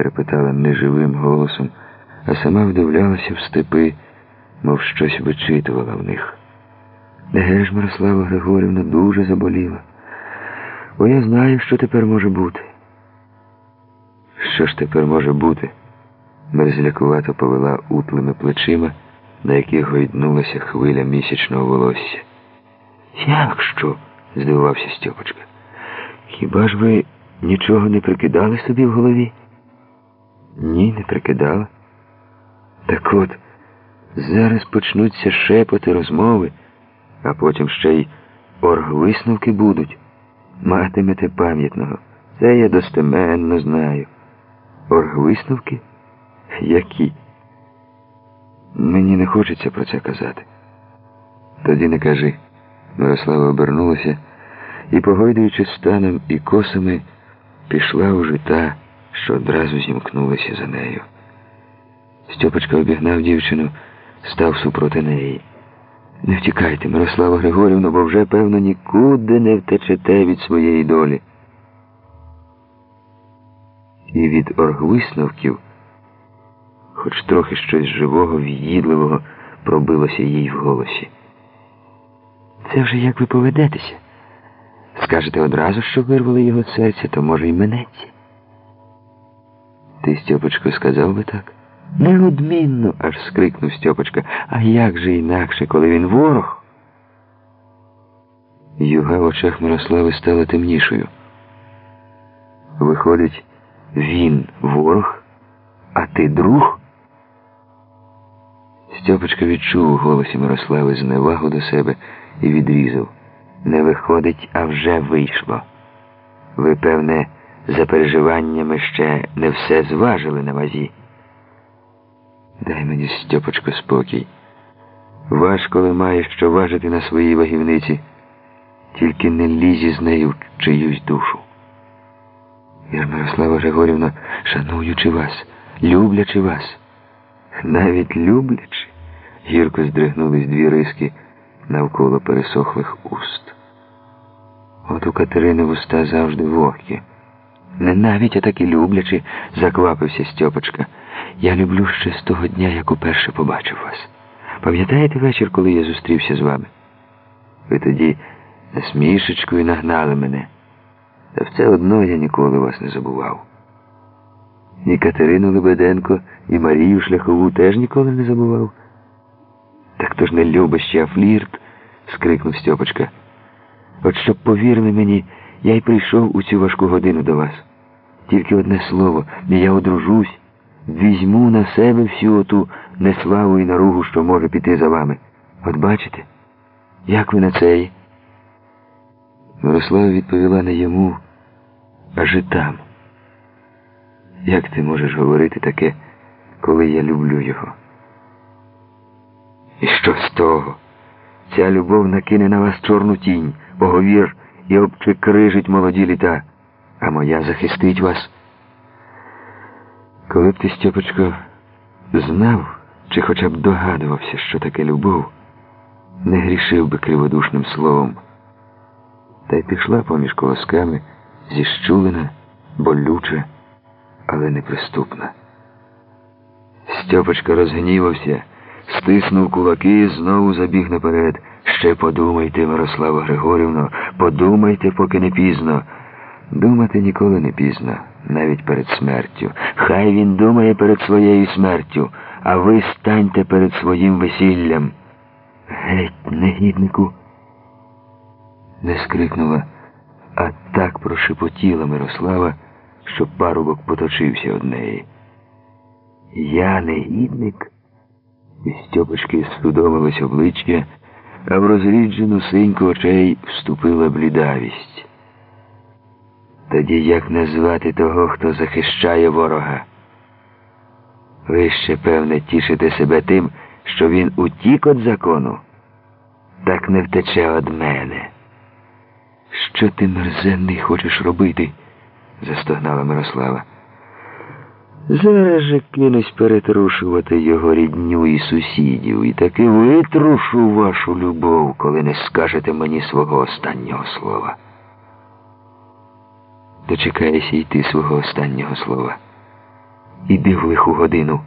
перепитала неживим голосом, а сама вдивлялася в степи, мов щось вичитувала в них. Еге ж, Мирослава Григорівна дуже заболіла. Бо я знаю, що тепер може бути. Що ж тепер може бути? Мерзлякувато повела утлими плечима, на яких гойднулася хвиля місячного волосся. Як що? здивувався Стьопочка. Хіба ж ви нічого не прикидали собі в голові? Ні, не прикидала. Так от, зараз почнуться шепоти, розмови, а потім ще й оргвисновки будуть. Матимете пам'ятного. Це я достеменно знаю. Оргвисновки? Які? Мені не хочеться про це казати. Тоді не кажи. Мирослава обернулася і, погойдуючи станом і косами, пішла уже та, що одразу зімкнулася за нею. Стьопочка обігнав дівчину, став супроти неї. Не втікайте, Мирослава Григорівна, бо вже, певно, нікуди не втечете від своєї долі. І від оргвисновків, хоч трохи щось живого, в'їдливого пробилося їй в голосі. Це вже як ви поведетеся. Скажете одразу, що вирвали його серце, то може й минеться. Ти, Стьопочко, сказав би так? Неодмінно, аж скрикнув Стьопочка. А як же інакше, коли він ворог? Юга в очах Мирослави стала темнішою. Виходить, він ворог, а ти друг? Стьопочка відчув у голосі Мирослави зневагу до себе і відрізав. Не виходить, а вже вийшло. Ви, певне, за переживаннями ще не все зважили на вазі. Дай мені, Стьопочко, спокій. Важ, коли маєш що важити на своїй вагівниці, тільки не лізі з нею в чиюсь душу. Я, Григорівна, шануючи вас, люблячи вас, навіть люблячи, гірко здригнулись дві риски навколо пересохлих уст. От у Катерини вуста завжди вогкі. Не навіть а так і люблячи, заквапився Стьопочка. Я люблю ще з того дня, як уперше побачив вас. Пам'ятаєте вечір, коли я зустрівся з вами? Ви тоді насмішечкою нагнали мене. Та все одно я ніколи вас не забував. І Катерину Лебеденко, і Марію Шляхову теж ніколи не забував. Так то ж не любище, а флірт, скрикнув Стьопочка. От щоб повірили мені, я й прийшов у цю важку годину до вас. Тільки одне слово, і я одружусь, візьму на себе всю оту неславу і наругу, що може піти за вами. От бачите, як ви на цей? Мирослава відповіла не йому, а житам. Як ти можеш говорити таке, коли я люблю його? І що з того? Ця любов накине на вас чорну тінь, поговір і обчекрижить молоді літа, а моя захистить вас. Коли б ти, Стьопочко, знав чи хоча б догадувався, що таке любов, не грішив би криводушним словом. Та й пішла поміж колосками, зіщулена, болюча, але неприступна. Стьопочка розгнівався, стиснув кулаки і знову забіг наперед. Ще подумайте, Мирослава Григорівно, подумайте, поки не пізно. Думати ніколи не пізно, навіть перед смертю. Хай він думає перед своєю смертю, а ви станьте перед своїм весіллям. Геть, негіднику. Не скрикнула, а так прошепотіла Мирослава, що парубок поточився од неї. Я негідник? І Стьопочки судомилось обличчя, а в розріджену синьку очей вступила блідавість. Тоді як назвати того, хто захищає ворога? Ви ще, певне, тішите себе тим, що він утік від закону, так не втече од мене. Що ти, мерзенний, хочеш робити? застогнала Мирослава. Зараз же кинусь перетрушувати його рідню і сусідів, і таки витрушу вашу любов, коли не скажете мені свого останнього слова. Дочекайся й ти свого останнього слова. Іди в лиху годину.